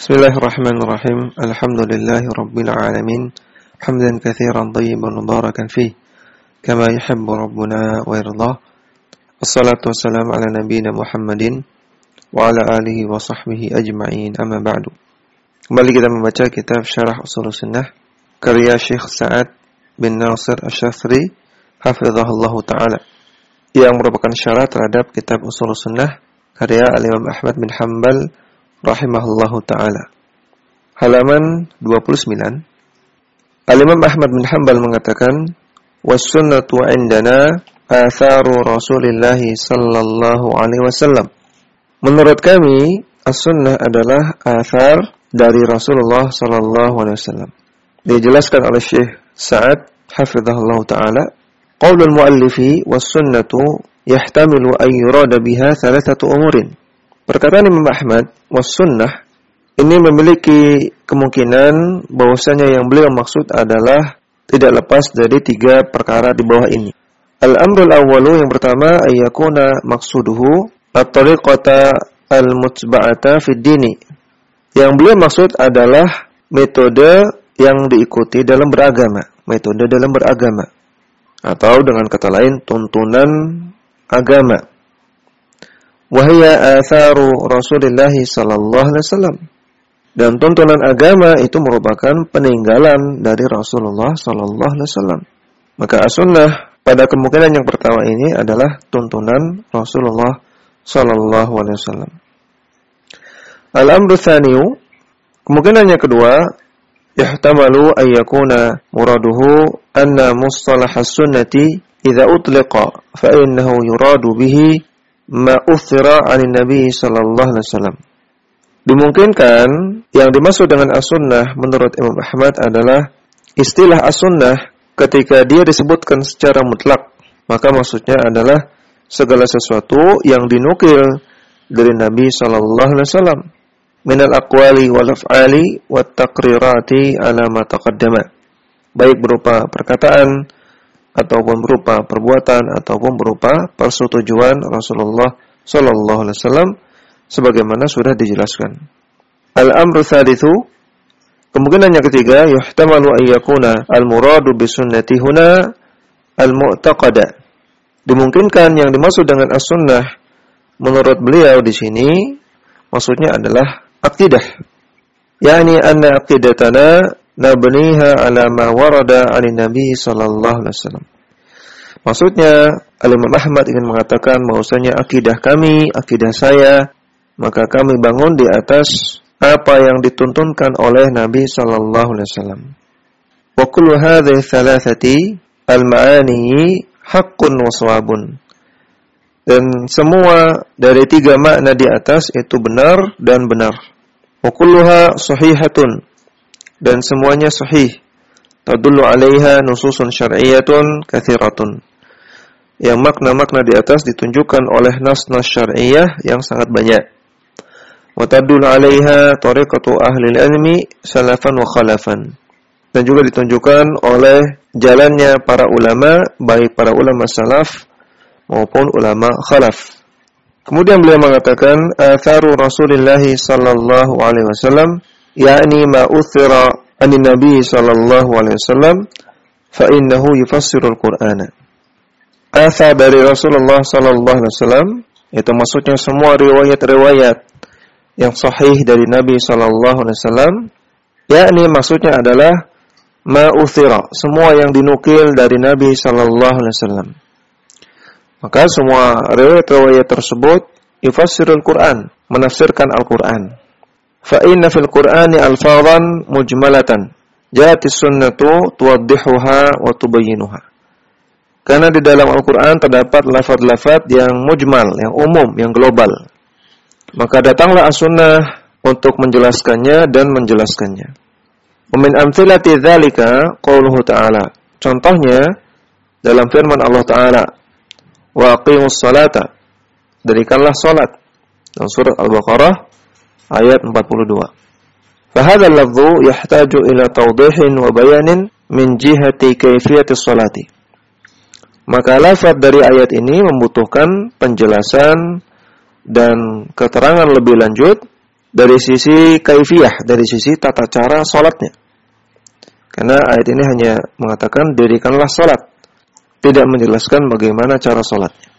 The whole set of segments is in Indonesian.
بسم الله الرحمن الرحيم الحمد لله رب العالمين حمدا كثيرا طيبا مباركا فيه كما يحب ربنا ويرضاه الصلاة والسلام على نبينا محمد وعلى آله وصحبه أجمعين أما بعد Kembali kita membaca kitab Syarah Usul Sunnah karya Syekh Sa'ad bin Nasir Asy-Syafri hafizahullah taala yang merupakan syarat terhadap kitab Usul Sunnah karya Al-Imam Ahmad bin Hanbal rahimahullahu taala. Halaman 29. Al-Imam Ahmad bin Hanbal mengatakan, "Was sunnatu 'indana atharu Rasulillah sallallahu alaihi wasallam." Menurut kami, as-sunnah adalah athar dari Rasulullah sallallahu alaihi wasallam. Dijelaskan oleh Syekh Sa'ad hafizahullah taala, qaulul muallifi was sunnatu yahtamilu an yurada biha thalathatu umurin. Perkataan Imam Ahmad was sunnah ini memiliki kemungkinan bahwasanya yang beliau maksud adalah tidak lepas dari tiga perkara di bawah ini. Al-amrul awwalu yang pertama ayyakuna maksuduhu at-tariqata al-mutba'ata fid dini yang beliau maksud adalah metode yang diikuti dalam beragama, metode dalam beragama. Atau dengan kata lain tuntunan agama. Wahya atharu Rasulullah sallallahu alaihi wasallam. Dan tuntunan agama itu merupakan peninggalan dari Rasulullah sallallahu alaihi wasallam. Maka as-sunnah pada kemungkinan yang pertama ini adalah tuntunan Rasulullah sallallahu alaihi wasallam. Al-amru tsaniyu kemungkinan yang kedua yahtamalu an yakuna muraduhu anna mustalah as-sunnati idza utliqa fa innahu yuradu bihi ma uthira nabi sallallahu alaihi wasallam. Dimungkinkan yang dimaksud dengan as-sunnah menurut Imam Ahmad adalah istilah as-sunnah ketika dia disebutkan secara mutlak, maka maksudnya adalah segala sesuatu yang dinukil dari Nabi sallallahu alaihi wasallam. Minal aqwali wal af'ali wat taqrirati ala ma taqaddama. Baik berupa perkataan ataupun berupa perbuatan ataupun berupa persetujuan Rasulullah sallallahu alaihi wasallam sebagaimana sudah dijelaskan al-amru tsalitsu kemungkinan yang ketiga yuhtamalu an yakuna al-muradu bi sunnati huna al-mu'taqada dimungkinkan yang dimaksud dengan as-sunnah menurut beliau di sini maksudnya adalah akidah. Yani anna aqidatana nabniha ala ma warada 'ala Nabi sallallahu alaihi wasallam. Maksudnya Al-Imam Ahmad ingin mengatakan bahwasanya akidah kami, akidah saya, maka kami bangun di atas apa yang dituntunkan oleh Nabi sallallahu alaihi wasallam. Wa kullu hadhihi thalathati al-ma'ani haqqun wa shawabun. Dan semua dari tiga makna di atas itu benar dan benar. Wa sahihatun dan semuanya sahih. Tadullu 'alaiha nususun syar'iyyatun katsiratun. Yang makna-makna di atas ditunjukkan oleh nas-nas syar'iyyah yang sangat banyak. Wa tadullu 'alaiha tariqatu ahli ilmi salafan wa khalafan. Dan juga ditunjukkan oleh jalannya para ulama, baik para ulama salaf maupun ulama khalaf. Kemudian beliau mengatakan atharu Rasulullah sallallahu alaihi wasallam yakni ma uthira an Nabi sallallahu alaihi wasallam fa innahu yufassiru al-Qur'ana. Athar dari Rasulullah sallallahu alaihi wasallam itu maksudnya semua riwayat-riwayat yang sahih dari Nabi sallallahu alaihi wasallam yakni maksudnya adalah ma uthira semua yang dinukil dari Nabi sallallahu alaihi wasallam maka semua riwayat-riwayat tersebut yufassirul Quran, menafsirkan Al-Quran. Fa inna fil Qur'ani alfadhan mujmalatan. Jati sunnatu tuwaddihuha wa tubayyinuha. Karena di dalam Al-Quran terdapat lafaz-lafaz yang mujmal, yang umum, yang global. Maka datanglah as-sunnah untuk menjelaskannya dan menjelaskannya. Min amthilati dzalika qauluhu ta'ala. Contohnya dalam firman Allah Ta'ala wa aqimus salata. Dirikanlah salat. Dalam surat Al-Baqarah ayat 42. فهذا اللفظ يحتاج إلى توضيح وبيان من جهة كيفية الصلاة. Maka lafaz dari ayat ini membutuhkan penjelasan dan keterangan lebih lanjut dari sisi kaifiyah, dari sisi tata cara salatnya. Karena ayat ini hanya mengatakan dirikanlah salat, tidak menjelaskan bagaimana cara salatnya.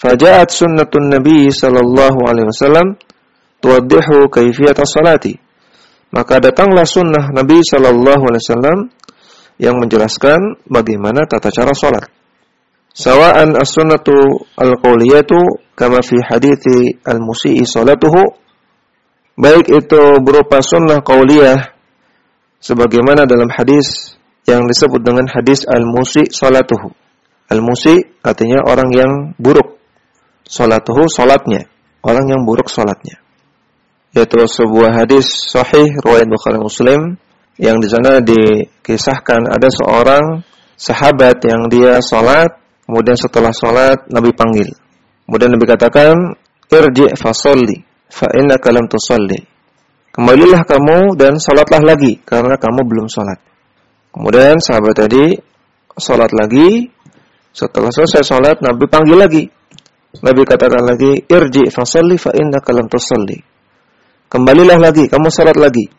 Faja'at sunnatun Nabi sallallahu alaihi wasallam tuwaddihu kaifiyata salati. Maka datanglah sunnah Nabi sallallahu alaihi wasallam yang menjelaskan bagaimana tata cara salat. Sawa'an as-sunnatu al-qawliyatu kama fi hadithi al-musi'i salatuhu baik itu berupa sunnah qauliyah sebagaimana dalam hadis yang disebut dengan hadis al-musi salatuhu. Al-musi artinya orang yang buruk. Salatuhu salatnya, orang yang buruk salatnya. Yaitu sebuah hadis sahih riwayat Bukhari Muslim yang di sana dikisahkan ada seorang sahabat yang dia salat, kemudian setelah salat Nabi panggil. Kemudian Nabi katakan, "Irji' fasolli fa innaka lam tusalli." Kembalilah kamu dan salatlah lagi karena kamu belum salat. Kemudian sahabat tadi salat lagi. Setelah selesai salat, Nabi panggil lagi. Nabi katakan lagi, "Irji' fasalli fa innaka lam tusalli." Kembalilah lagi, kamu salat lagi.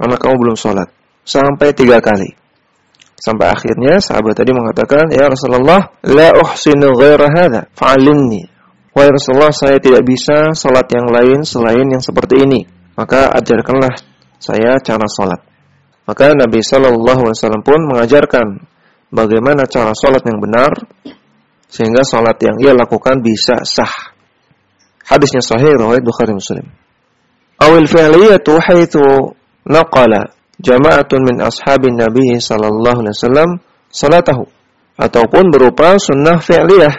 Karena kamu belum salat. Sampai tiga kali. Sampai akhirnya sahabat tadi mengatakan, "Ya Rasulullah, la uhsinu ghaira hadza, fa'alimni." Wahai Rasulullah, saya tidak bisa salat yang lain selain yang seperti ini. Maka ajarkanlah saya cara salat. Maka Nabi Wasallam pun mengajarkan bagaimana cara sholat yang benar sehingga sholat yang ia lakukan bisa sah. Hadisnya sahih riwayat Bukhari Muslim. Awil fi'liyatu haitsu naqala jama'atun min ashabin Nabi sallallahu alaihi wasallam salatahu ataupun berupa sunnah fi'liyah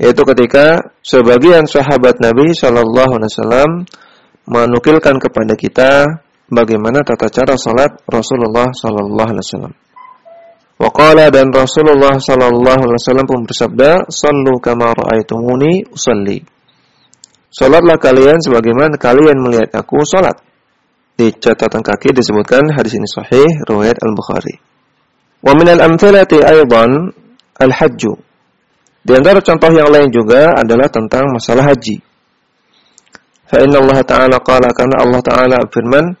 yaitu ketika sebagian sahabat Nabi sallallahu alaihi wasallam menukilkan kepada kita bagaimana tata cara salat Rasulullah sallallahu alaihi wasallam. Waqala dan Rasulullah sallallahu alaihi wasallam pun bersabda, "Shallu kama raaitumuni usalli." Salatlah kalian sebagaimana kalian melihat aku salat. Di catatan kaki disebutkan hadis ini sahih riwayat Al-Bukhari. Wa min al-amthilati al-hajj. Di antara contoh yang lain juga adalah tentang masalah haji. Fa inna Allah Ta'ala qala karena Allah Ta'ala firman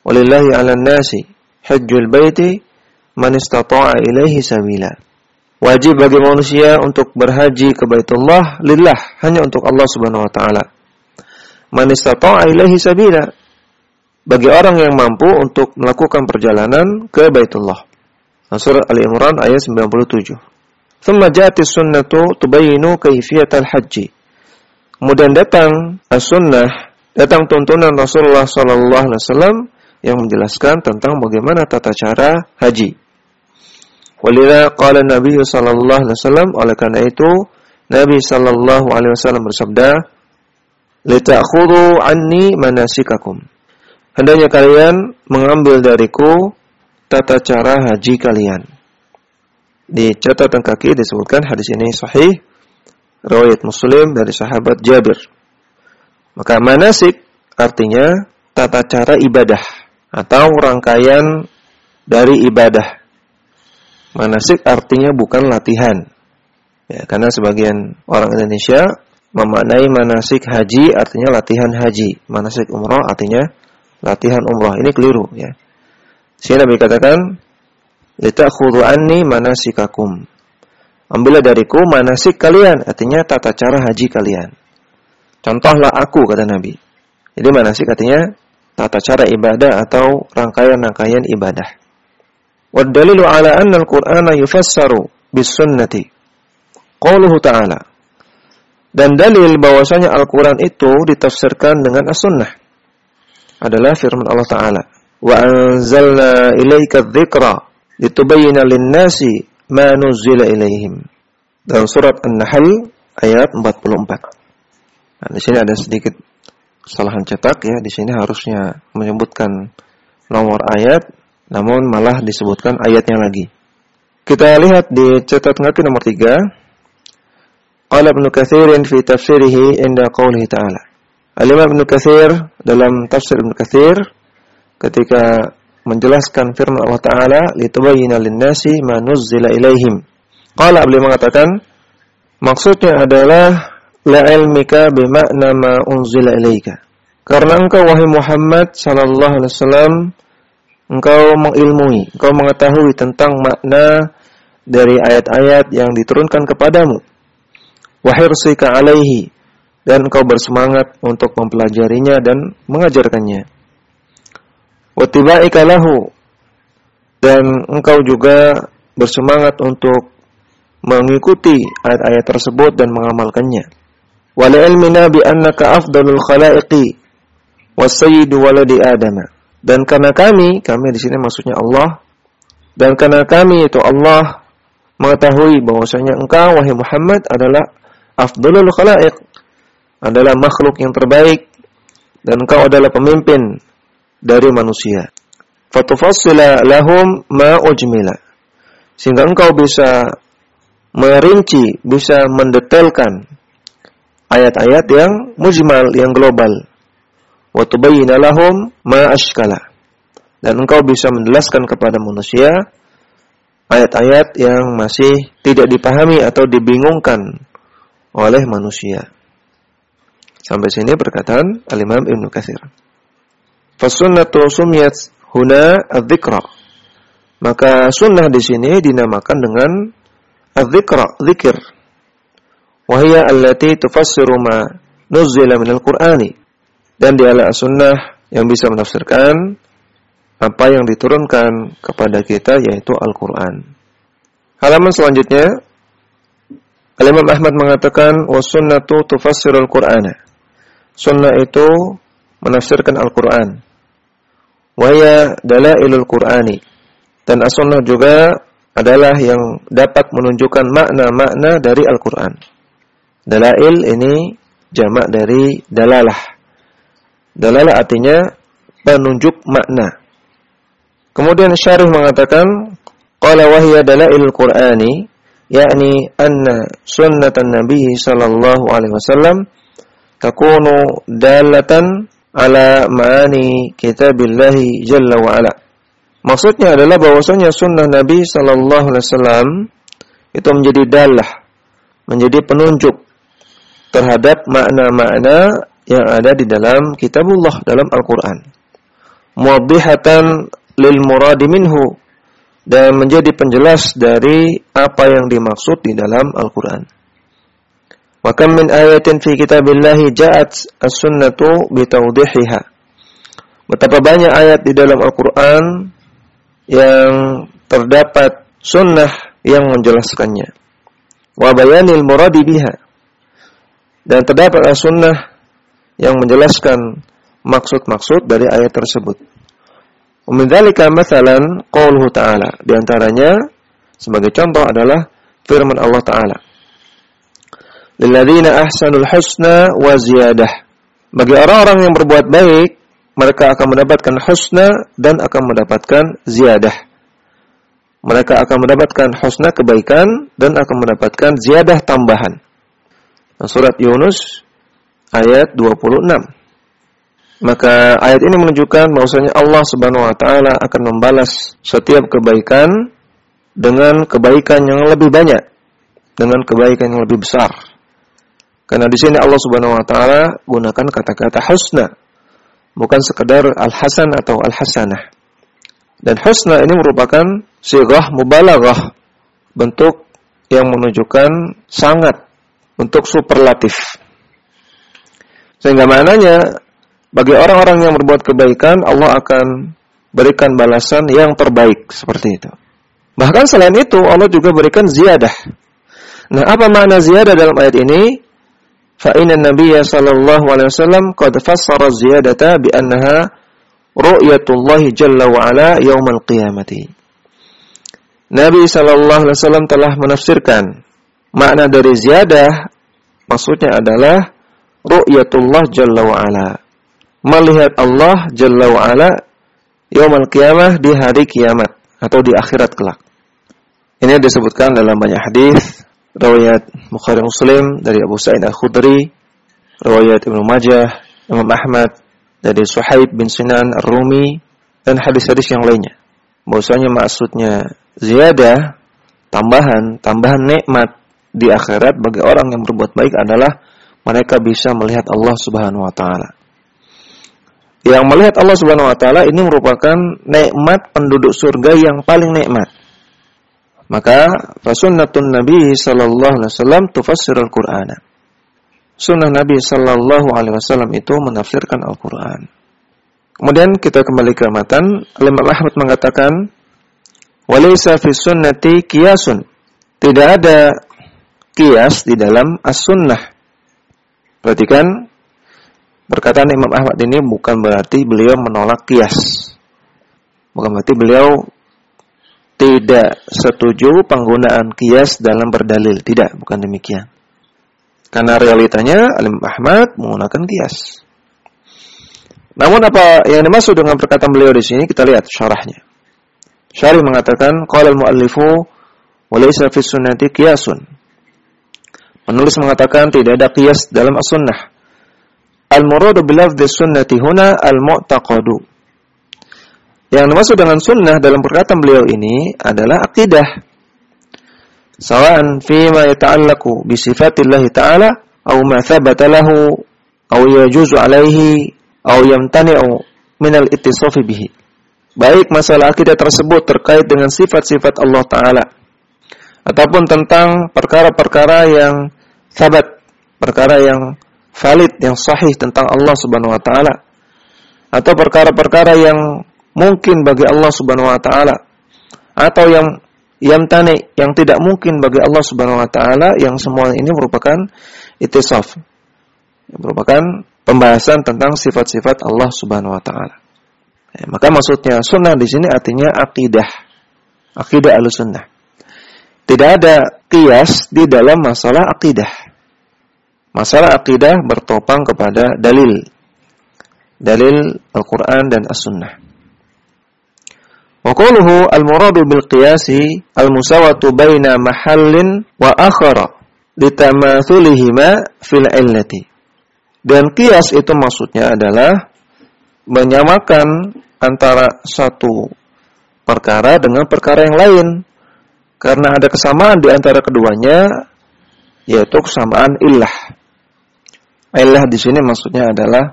Walillahi 'alan nasi hajjul baiti man istata'a ilaihi sabila. Wajib bagi manusia untuk berhaji ke Baitullah lillah, hanya untuk Allah Subhanahu wa taala. Man istata'a ilaihi sabila. Bagi orang yang mampu untuk melakukan perjalanan ke Baitullah. Surah Ali Imran ayat 97. Thumma jati sunnatu tubayinu kaifiyatal haji. Kemudian datang as-sunnah, datang tuntunan Rasulullah sallallahu alaihi wasallam yang menjelaskan tentang bagaimana tata cara haji. Walidha qala Nabi sallallahu alaihi wasallam oleh karena itu Nabi sallallahu alaihi wasallam bersabda Lita'khudhu anni manasikakum Hendaknya kalian mengambil dariku tata cara haji kalian. Di catatan kaki disebutkan hadis ini sahih riwayat Muslim dari sahabat Jabir. Maka manasik artinya tata cara ibadah atau rangkaian dari ibadah. Manasik artinya bukan latihan. Ya, karena sebagian orang Indonesia memaknai manasik haji artinya latihan haji. Manasik umroh artinya latihan umroh. Ini keliru ya. Sini Nabi katakan, "Litakhudhu anni manasikakum." Ambillah dariku manasik kalian, artinya tata cara haji kalian. Contohlah aku kata Nabi. Jadi manasik artinya tata cara ibadah atau rangkaian-rangkaian ibadah. Ala anna al-Qur'ana yufassaru bis sunnati. Qauluhu ta'ala. Dan dalil bahwasanya Al-Qur'an itu ditafsirkan dengan as-sunnah adalah firman Allah Ta'ala. Wa anzalna ilaika dzikra litubayyana lin-nasi ma nuzila ilaihim. Dalam surat An-Nahl ayat 44. Nah, di sini ada sedikit kesalahan cetak ya di sini harusnya menyebutkan nomor ayat namun malah disebutkan ayatnya lagi. Kita lihat di catatan kaki nomor 3. Qala Ibnu Katsir fi tafsirih inda qoulihi ta'ala. Al-Imam Ibnu Katsir dalam tafsir Ibnu Katsir ketika menjelaskan firman Allah Ta'ala litubayyana lin-nasi ma nuzzila ilaihim. Qala beliau mengatakan maksudnya adalah la ilmika bima'na ma unzila ilaika. Karena engkau wahai Muhammad sallallahu alaihi wasallam engkau mengilmui, engkau mengetahui tentang makna dari ayat-ayat yang diturunkan kepadamu. Wahirsika alaihi dan engkau bersemangat untuk mempelajarinya dan mengajarkannya. Wattibaika lahu dan engkau juga bersemangat untuk mengikuti ayat-ayat tersebut dan mengamalkannya. Wal ilmina bi annaka afdalul khalaiqi was sayyidu waladi adama dan karena kami, kami di sini maksudnya Allah, dan karena kami itu Allah mengetahui bahwasanya engkau wahai Muhammad adalah afdalul khalaiq, adalah makhluk yang terbaik dan engkau adalah pemimpin dari manusia. Fatufassila lahum ma ujmila. Sehingga engkau bisa merinci, bisa mendetailkan ayat-ayat yang mujmal, yang global wa tubayyana lahum ma ashkala. Dan engkau bisa menjelaskan kepada manusia ayat-ayat yang masih tidak dipahami atau dibingungkan oleh manusia. Sampai sini perkataan Al-Imam Ibn Katsir. Fasunnatu sumiyat huna adzikra. Maka sunnah di sini dinamakan dengan adzikra, zikir. Wahia allati tufassiru ma nuzila minal Qur'ani dan dialah sunnah yang bisa menafsirkan apa yang diturunkan kepada kita yaitu Al-Quran. Halaman selanjutnya, Al-Imam Ahmad mengatakan, وَسُنَّةُ تُفَسِّرُ الْقُرْآنَ Sunnah itu menafsirkan Al-Quran. Waya dalailul Qur'ani. Dan as-sunnah juga adalah yang dapat menunjukkan makna-makna dari Al-Quran. Dalail ini jamak dari dalalah. Dalalah artinya penunjuk makna. Kemudian syarih mengatakan qala wahya dalail qur'ani yakni anna sunnatan nabi sallallahu alaihi wasallam takunu dalatan ala ma'ani kitabillahi jalla wa ala. Maksudnya adalah bahwasanya sunnah Nabi sallallahu alaihi wasallam itu menjadi dalah, menjadi penunjuk terhadap makna-makna yang ada di dalam kitabullah dalam Al-Qur'an. Muwaddihatan lil muradi minhu dan menjadi penjelas dari apa yang dimaksud di dalam Al-Qur'an. Wa kam min ayatin fi kitabillahi ja'at as-sunnatu bitawdihiha. Betapa banyak ayat di dalam Al-Qur'an yang terdapat sunnah yang menjelaskannya. Wa bayanil muradi biha. Dan terdapat sunnah yang menjelaskan maksud-maksud dari ayat tersebut. Umidhalika masalan qauluhu ta'ala. Di antaranya sebagai contoh adalah firman Allah Ta'ala. Lilladzina ahsanul husna wa ziyadah. Bagi orang-orang yang berbuat baik, mereka akan mendapatkan husna dan akan mendapatkan ziyadah. Mereka akan mendapatkan husna kebaikan dan akan mendapatkan ziyadah tambahan. Surat Yunus ayat 26. Maka ayat ini menunjukkan bahwasanya Allah Subhanahu wa taala akan membalas setiap kebaikan dengan kebaikan yang lebih banyak, dengan kebaikan yang lebih besar. Karena di sini Allah Subhanahu wa taala gunakan kata-kata husna, bukan sekedar al-hasan atau al-hasanah. Dan husna ini merupakan sirah mubalaghah, bentuk yang menunjukkan sangat, bentuk superlatif. Sehingga maknanya bagi orang-orang yang berbuat kebaikan Allah akan berikan balasan yang terbaik seperti itu. Bahkan selain itu Allah juga berikan ziyadah. Nah, apa makna ziyadah dalam ayat ini? Fa inna Nabiya sallallahu alaihi wasallam qad fassara ziyadata bi annaha ru'yatullah jalla wa ala yaumal qiyamati. Nabi sallallahu alaihi wasallam telah menafsirkan makna dari ziyadah maksudnya adalah ru'yatullah jalla wa. Melihat Allah jalla wa ala yaumul qiyamah di hari kiamat atau di akhirat kelak. Ini disebutkan dalam banyak hadis riwayat Bukhari Muslim dari Abu Sa'id Al-Khudri, riwayat Ibnu Majah, Imam Ahmad dari Suhaib bin Sinan Ar-Rumi dan hadis-hadis yang lainnya. Bahwasanya maksudnya ziyadah tambahan, tambahan nikmat di akhirat bagi orang yang berbuat baik adalah mereka bisa melihat Allah Subhanahu wa taala. yang melihat Allah Subhanahu wa taala ini merupakan nikmat penduduk surga yang paling nikmat. Maka fasunnatun Nabi sallallahu alaihi wasallam tufassirul Qur'ana. Sunnah Nabi sallallahu alaihi wasallam itu menafsirkan Al-Qur'an. Kemudian kita kembali ke matan, Imam Ahmad mengatakan, "Walaysa fi sunnati qiyasun." Tidak ada kias di dalam as-sunnah. Perhatikan perkataan Imam Ahmad ini bukan berarti beliau menolak kias. Bukan berarti beliau tidak setuju penggunaan kias dalam berdalil. Tidak, bukan demikian. Karena realitanya Alim Ahmad menggunakan kias. Namun apa yang dimaksud dengan perkataan beliau di sini kita lihat syarahnya. Syarih mengatakan qala al-muallifu wa laysa fi sunnati qiyasun. Penulis mengatakan tidak ada qiyas dalam as-sunnah. Al-muradu bil lafdhi sunnati huna al-mu'taqadu. Yang dimaksud dengan sunnah dalam perkataan beliau ini adalah akidah. Sawa'an ma yata'allaqu bi sifatillah ta'ala aw ma thabata lahu aw yajuzu alaihi aw yamtani'u min al-ittisafi bihi. Baik masalah akidah tersebut terkait dengan sifat-sifat Allah taala ataupun tentang perkara-perkara yang sabat, perkara yang valid, yang sahih tentang Allah Subhanahu wa taala atau perkara-perkara yang mungkin bagi Allah Subhanahu wa taala atau yang yang tani yang tidak mungkin bagi Allah Subhanahu wa taala yang semua ini merupakan itisaf merupakan pembahasan tentang sifat-sifat Allah Subhanahu wa taala. Ya, maka maksudnya sunnah di sini artinya akidah. Akidah al-sunnah. Tidak ada kias di dalam masalah akidah. Masalah akidah bertopang kepada dalil. Dalil Al-Quran dan As-Sunnah. Wa al-muradu bil qiyasi al-musawatu baina mahallin wa akhara litamathulihima fil illati. Dan kias itu maksudnya adalah menyamakan antara satu perkara dengan perkara yang lain. Karena ada kesamaan di antara keduanya, yaitu kesamaan illah Illah di sini maksudnya adalah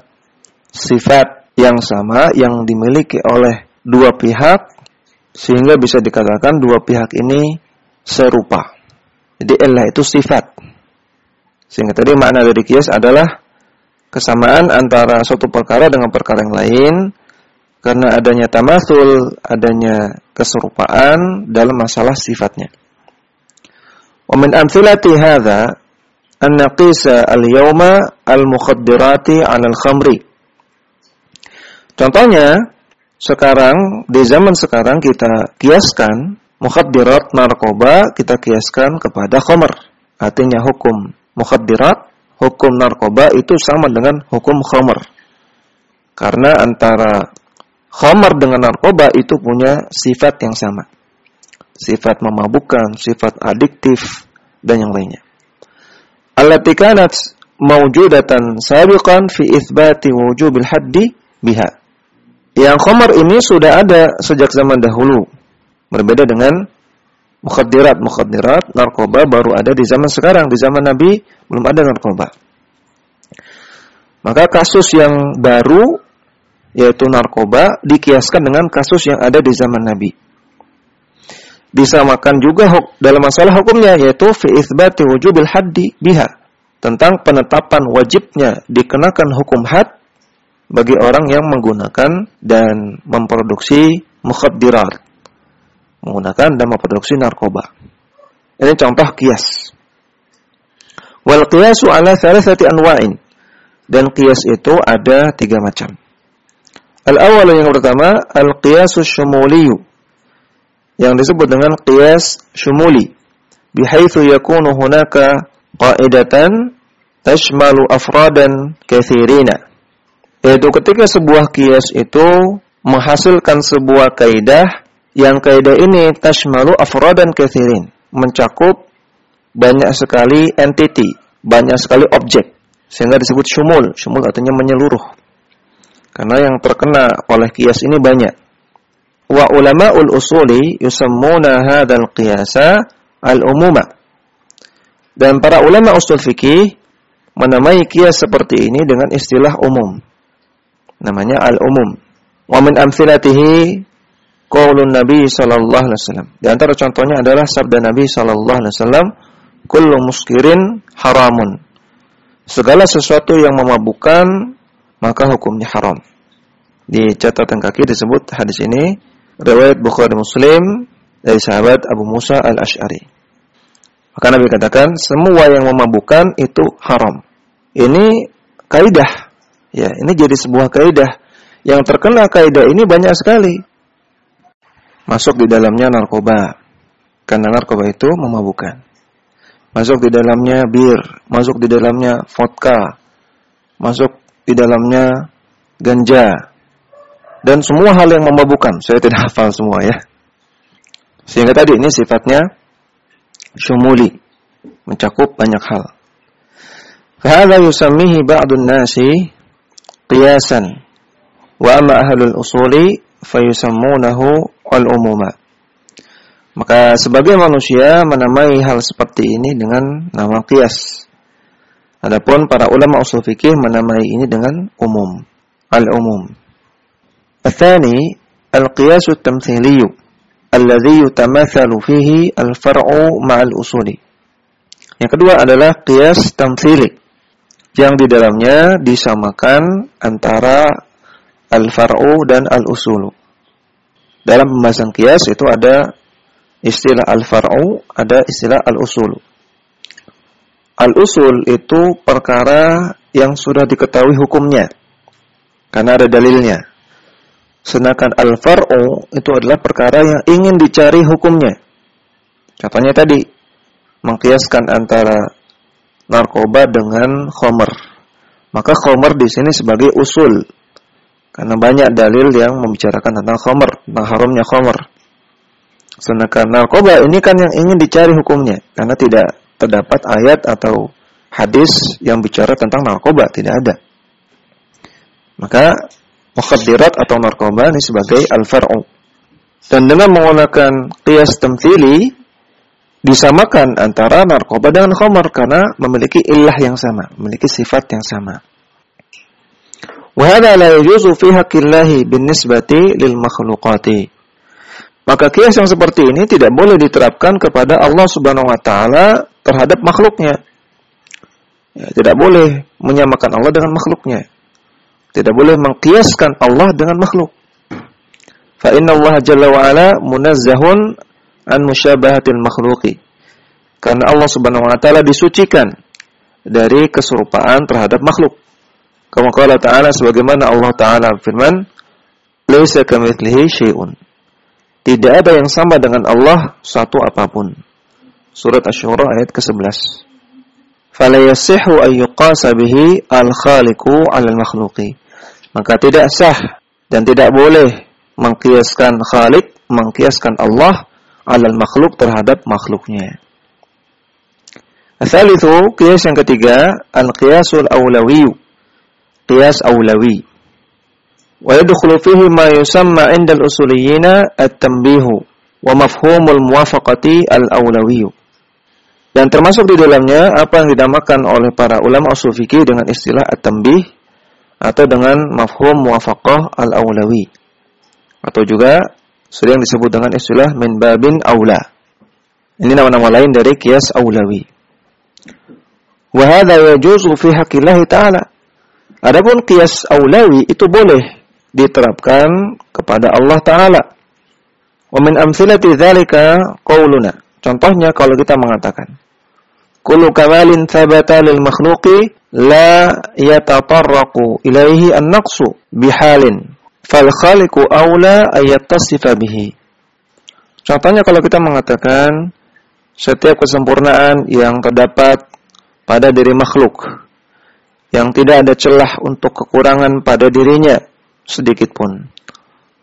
sifat yang sama yang dimiliki oleh dua pihak sehingga bisa dikatakan dua pihak ini serupa. Jadi ilah itu sifat. Sehingga tadi makna dari kias adalah kesamaan antara suatu perkara dengan perkara yang lain karena adanya tamasul, adanya keserupaan dalam masalah sifatnya. Wa min hadza an naqisa al-yawma al-mukhaddirati al-khamri. Contohnya, sekarang di zaman sekarang kita kiaskan mukhaddirat narkoba kita kiaskan kepada khamr. Artinya hukum mukhaddirat, hukum narkoba itu sama dengan hukum khamr. Karena antara khamr dengan narkoba itu punya sifat yang sama. Sifat memabukkan, sifat adiktif dan yang lainnya. Allati kanat mawjudatan sabiqan fi itsbati wujubil haddi biha yang khamar ini sudah ada sejak zaman dahulu. Berbeda dengan mukhaddirat. Mukhaddirat, narkoba baru ada di zaman sekarang. Di zaman Nabi belum ada narkoba. Maka kasus yang baru yaitu narkoba dikiaskan dengan kasus yang ada di zaman Nabi. Disamakan juga dalam masalah hukumnya yaitu fi itsbati wujubil haddi biha tentang penetapan wajibnya dikenakan hukum had bagi orang yang menggunakan dan memproduksi mukhaddirat. Menggunakan dan memproduksi narkoba. Ini contoh kias. Wal qiyasu ala thalathati anwa'in. Dan kias itu ada tiga macam. Al-awwal yang pertama, al-qiyasu syumuliyu. Yang disebut dengan qiyas syumuli. Bihaithu yakunu hunaka qa'idatan tashmalu afradan kathirina yaitu ketika sebuah kias itu menghasilkan sebuah kaidah yang kaidah ini tashmalu afradan kathirin, mencakup banyak sekali entity, banyak sekali objek sehingga disebut syumul. Syumul artinya menyeluruh. Karena yang terkena oleh kias ini banyak. Wa ulama'ul usuli yusammuna hadzal qiyasa al-umuma. Dan para ulama usul fikih menamai kias seperti ini dengan istilah umum. namanya al-umum. Wa min amthilatihi qaulun Nabi sallallahu alaihi wasallam. Di antara contohnya adalah sabda Nabi sallallahu alaihi wasallam, "Kullu muskirin haramun." Segala sesuatu yang memabukkan maka hukumnya haram. Di catatan kaki disebut hadis ini riwayat Bukhari Muslim dari sahabat Abu Musa Al-Asy'ari. Maka Nabi katakan semua yang memabukkan itu haram. Ini kaidah. Ya, ini jadi sebuah kaidah. Yang terkena kaidah ini banyak sekali. Masuk di dalamnya narkoba. Karena narkoba itu memabukkan. Masuk di dalamnya bir, masuk di dalamnya vodka. Masuk di dalamnya ganja. Dan semua hal yang memabukkan. Saya tidak hafal semua ya. Sehingga tadi ini sifatnya syumuli, mencakup banyak hal. Fahadha yusammihi ba'dun nasi qiyasan wa amma ahlul usuli fayusammunahu al-umuma. Maka sebagai manusia menamai hal seperti ini dengan nama qiyas. Adapun para ulama usul fikih menamai ini dengan umum, al-umum. Athani al-qiyas at-tamthiliyyu alladhi yutamathalu fihi al-far'u ma'al usuli. Yang kedua adalah qiyas tamtsili yang di dalamnya disamakan antara al-far'u dan al-usulu. Dalam pembahasan qiyas itu ada istilah al-far'u, ada istilah al-usulu. Al-usul itu perkara yang sudah diketahui hukumnya karena ada dalilnya. Sedangkan al-far'u itu adalah perkara yang ingin dicari hukumnya. Contohnya tadi, mengkiaskan antara narkoba dengan khomer. Maka khomer di sini sebagai usul. Karena banyak dalil yang membicarakan tentang khomer, tentang haramnya khomer. Sedangkan narkoba ini kan yang ingin dicari hukumnya. Karena tidak terdapat ayat atau hadis yang bicara tentang narkoba, tidak ada. Maka mukhaddirat atau narkoba ini sebagai al-far'u. Dan dengan menggunakan qiyas tamthili disamakan antara narkoba dengan khamar karena memiliki illah yang sama, memiliki sifat yang sama. La yajuzu fi haqqillahi binisbati lil makhluqati. Maka kias yang seperti ini tidak boleh diterapkan kepada Allah Subhanahu wa taala terhadap makhluknya. Ya, tidak boleh menyamakan Allah dengan makhluknya. Tidak boleh mengkiaskan Allah dengan makhluk. Fa inna Allah jalla wa ala munazzahun an musyabahatil makhluqi. Karena Allah Subhanahu wa taala disucikan dari keserupaan terhadap makhluk. Kama qala ta'ala sebagaimana Allah taala firman, "Laisa kamitslihi syai'un." Tidak ada yang sama dengan Allah satu apa pun. Surat Asy-Syura ayat ke-11. Fala yasihu an yuqasa bihi al-khaliqu 'ala al-makhluqi maka tidak sah dan tidak boleh mengkiaskan Khalik, mengkiaskan Allah alal makhluk terhadap makhluknya. Asalithu, kias yang ketiga, al-qiyasul awlawi. Qiyas awlawi. Wa yadkhulu fihi ma yusamma 'inda al-usuliyyin at-tanbihu wa mafhumul muwafaqati al-awlawi. Dan termasuk di dalamnya apa yang dinamakan oleh para ulama usul fikih dengan istilah at-tanbih atau dengan mafhum muwafaqah al-aulawi atau juga sering disebut dengan istilah min babin aula. Ini nama-nama lain dari kias aulawi. Wa hadha yajuzu fi haqqillah ta'ala. Adapun kias aulawi itu boleh diterapkan kepada Allah taala. Wa min amthilati dzalika qauluna. Contohnya kalau kita mengatakan kullu kamalin thabata lil makhluqi la yatatarraqu ilaihi an-naqsu bihalin fal khaliqu aula ayattasifa bihi. Contohnya kalau kita mengatakan setiap kesempurnaan yang terdapat pada diri makhluk yang tidak ada celah untuk kekurangan pada dirinya sedikit pun.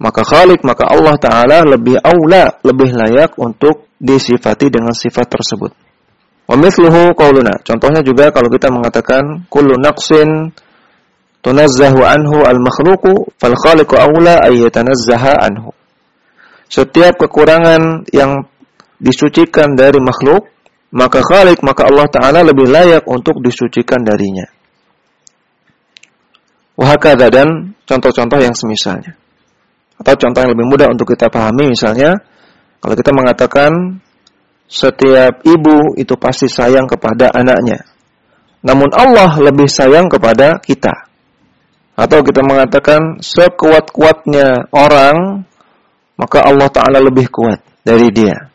Maka Khalik, maka Allah Ta'ala lebih aula, lebih layak untuk disifati dengan sifat tersebut. Wa mithluhu qauluna. Contohnya juga kalau kita mengatakan kullu naqsin tunazzahu anhu al-makhluqu fal khaliqu yatanazzaha anhu. Setiap kekurangan yang disucikan dari makhluk, maka Khalik, maka Allah Ta'ala lebih layak untuk disucikan darinya. Wahakada dan contoh-contoh yang semisalnya. Atau contoh yang lebih mudah untuk kita pahami misalnya, kalau kita mengatakan setiap ibu itu pasti sayang kepada anaknya. Namun Allah lebih sayang kepada kita. Atau kita mengatakan sekuat-kuatnya orang, maka Allah Ta'ala lebih kuat dari dia.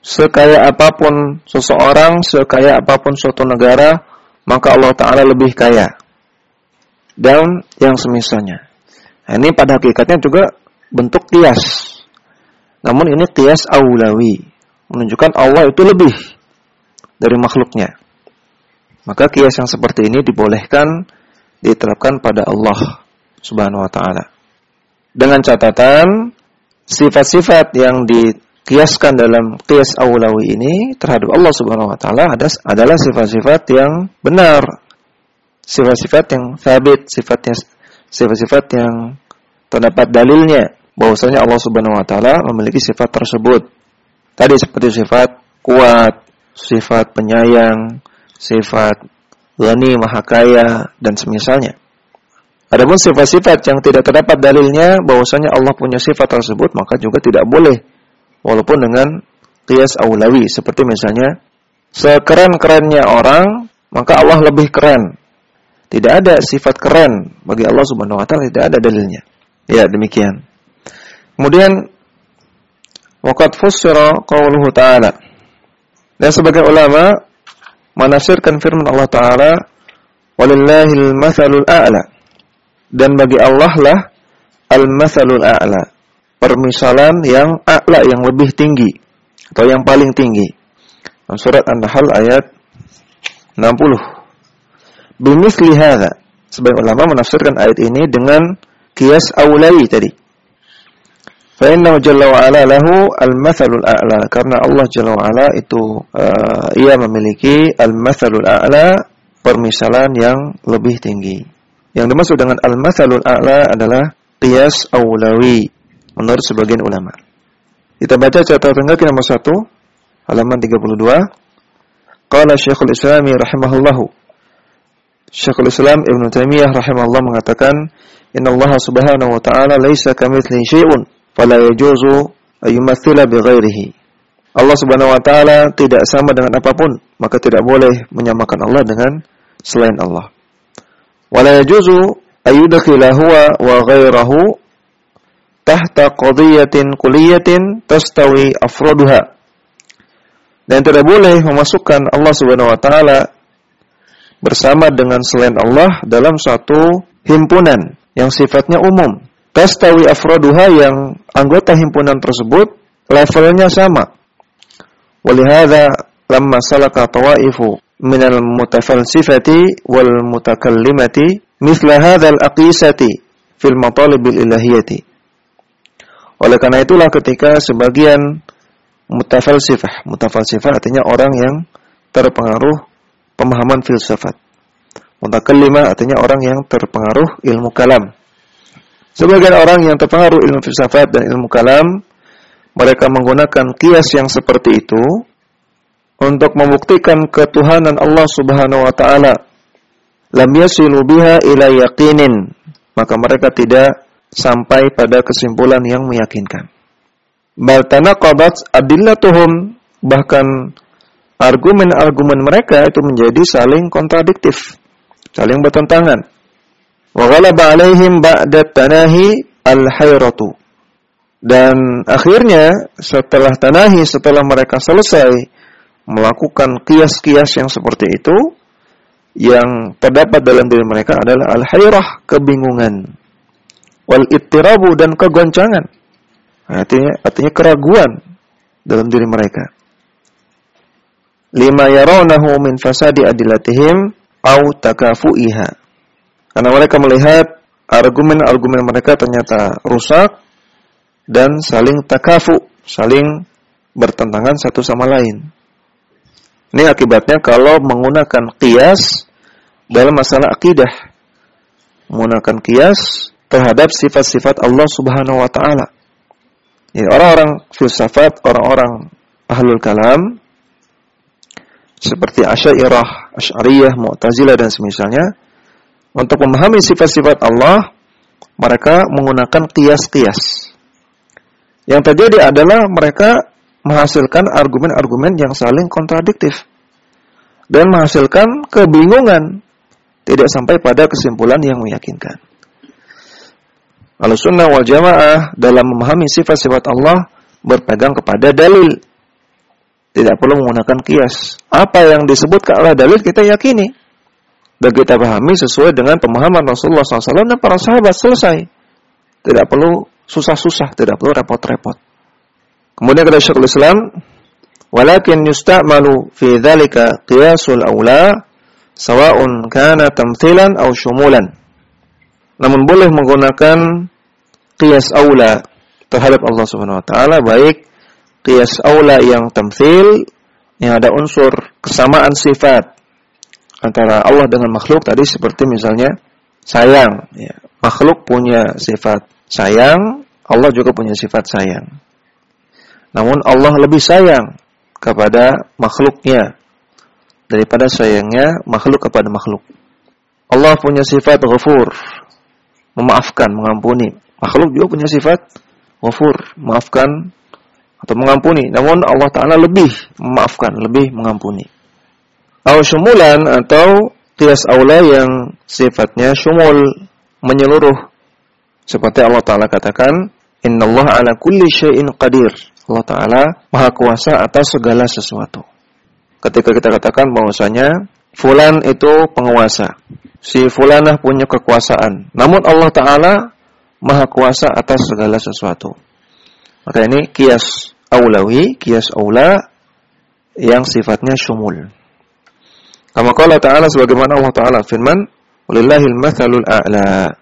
Sekaya apa pun seseorang, sekaya apa pun suatu negara, maka Allah Ta'ala lebih kaya. Dan yang semisalnya. Nah, ini pada hakikatnya juga bentuk kias. Namun ini kias awlawi. Menunjukkan Allah itu lebih dari makhluknya. Maka kias yang seperti ini dibolehkan diterapkan pada Allah Subhanahu wa taala. Dengan catatan sifat-sifat yang dikiaskan dalam kias awlawi ini terhadap Allah Subhanahu wa taala adalah sifat-sifat yang benar. Sifat-sifat yang sabit, sifatnya sifat-sifat yang terdapat dalilnya bahwasanya Allah Subhanahu wa taala memiliki sifat tersebut. Tadi seperti sifat kuat, sifat penyayang, sifat Ghani, Maha Kaya, dan semisalnya. Adapun sifat-sifat yang tidak terdapat dalilnya bahwasanya Allah punya sifat tersebut maka juga tidak boleh walaupun dengan qiyas aulawi seperti misalnya sekeren-kerennya orang maka Allah lebih keren. Tidak ada sifat keren bagi Allah Subhanahu wa taala tidak ada dalilnya. Ya, demikian. Kemudian waqad fussira qauluhu ta'ala. Dan sebagai ulama menafsirkan firman Allah Ta'ala walillahil mathalul a'la. Dan bagi Allah lah al-mathalul a'la. Permisalan yang a'la yang lebih tinggi atau yang paling tinggi. Surat An-Nahl ayat 60 bimisli hadha. Sebagai ulama menafsirkan ayat ini dengan kias awlai tadi Fa'innahu jalla wa'ala lahu al-mathalul a'la. Karena Allah jalla wa'ala itu uh, ia memiliki al-mathalul a'la, permisalan yang lebih tinggi. Yang dimaksud dengan al-mathalul a'la adalah qiyas awlawi menurut sebagian ulama. Kita baca catatan kaki nomor 1 halaman 32. Qala Syekhul Islami rahimahullahu. Syekhul Islam Ibn Taimiyah rahimahullah mengatakan, "Inna Allah Subhanahu wa ta'ala laisa kamitslihi syai'un." Fala yajuzu ayyumathila bighairihi. Allah Subhanahu wa taala tidak sama dengan apa pun, maka tidak boleh menyamakan Allah dengan selain Allah. Wala yajuzu ayyudkhila huwa wa ghairahu tahta qadiyatin kulliyatin tastawi afraduha. Dan tidak boleh memasukkan Allah Subhanahu wa taala bersama dengan selain Allah dalam satu himpunan yang sifatnya umum tastawi afraduha yang anggota himpunan tersebut levelnya sama. Walihada lamma salaka tawaifu min al-mutafalsifati wal mutakallimati mithla hadha al-aqisati fil matalib ilahiyati. Oleh karena itulah ketika sebagian mutafalsifah, mutafalsifah artinya orang yang terpengaruh pemahaman filsafat. Mutakallimah artinya orang yang terpengaruh ilmu kalam. Sebagian orang yang terpengaruh ilmu filsafat dan ilmu kalam, mereka menggunakan kias yang seperti itu untuk membuktikan ketuhanan Allah Subhanahu wa taala. Lam yasilu biha ila yaqinin, maka mereka tidak sampai pada kesimpulan yang meyakinkan. Bal tanaqadat adillatuhum, bahkan argumen-argumen mereka itu menjadi saling kontradiktif, saling bertentangan. Wa ghalaba alaihim ba'da tanahi al-hayratu. Dan akhirnya setelah tanahi, setelah mereka selesai melakukan kias-kias yang seperti itu, yang terdapat dalam diri mereka adalah al-hayrah, kebingungan. Wal ittirabu dan kegoncangan. Artinya, artinya keraguan dalam diri mereka. Lima yarawnahu min fasadi adilatihim au takafu'iha karena mereka melihat argumen-argumen mereka ternyata rusak dan saling takafu, saling bertentangan satu sama lain. Ini akibatnya kalau menggunakan kias dalam masalah akidah. Menggunakan kias terhadap sifat-sifat Allah Subhanahu wa taala. Orang-orang filsafat, orang-orang ahlul kalam seperti Asy'ariyah, Asy'ariyah, Mu'tazilah dan semisalnya untuk memahami sifat-sifat Allah, mereka menggunakan kias-kias. Yang terjadi adalah mereka menghasilkan argumen-argumen yang saling kontradiktif dan menghasilkan kebingungan, tidak sampai pada kesimpulan yang meyakinkan. Al-Sunnah wal Jamaah dalam memahami sifat-sifat Allah berpegang kepada dalil. Tidak perlu menggunakan kias. Apa yang disebutkan oleh dalil kita yakini dan kita pahami sesuai dengan pemahaman Rasulullah SAW dan para sahabat selesai. Tidak perlu susah-susah, tidak perlu repot-repot. Kemudian kata Syekhul Islam, walakin yusta'malu fi dzalika qiyasul aula sawa'un kana tamthilan aw syumulan. Namun boleh menggunakan qiyas aula terhadap Allah Subhanahu wa taala baik qiyas aula yang tamthil yang ada unsur kesamaan sifat antara Allah dengan makhluk tadi seperti misalnya sayang. Ya. Makhluk punya sifat sayang, Allah juga punya sifat sayang. Namun Allah lebih sayang kepada makhluknya daripada sayangnya makhluk kepada makhluk. Allah punya sifat ghafur, memaafkan, mengampuni. Makhluk juga punya sifat ghafur, memaafkan atau mengampuni. Namun Allah Ta'ala lebih memaafkan, lebih mengampuni. Au syumulan atau kias aula yang sifatnya syumul menyeluruh. Seperti Allah Ta'ala katakan, Allah ala kulli syai'in qadir. Allah Ta'ala maha kuasa atas segala sesuatu. Ketika kita katakan bahwasanya Fulan itu penguasa. Si Fulanah punya kekuasaan. Namun Allah Ta'ala maha kuasa atas segala sesuatu. Maka ini kias aulawi, kias aula yang sifatnya syumul. Kama qala ta'ala sebagaimana Allah Ta'ala firman, "Walillahil matsalul a'la."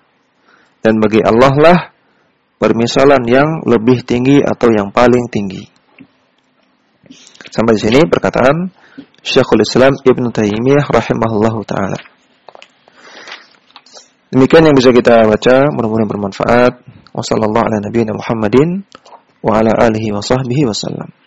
Dan bagi Allah lah permisalan yang lebih tinggi atau yang paling tinggi. Sampai di sini perkataan Syekhul Islam Ibn Taimiyah rahimahullahu taala. Demikian yang bisa kita baca, mudah-mudahan bermanfaat. Ala nabiyina Muhammadin wa ala alihi wa sahbihi wasallam.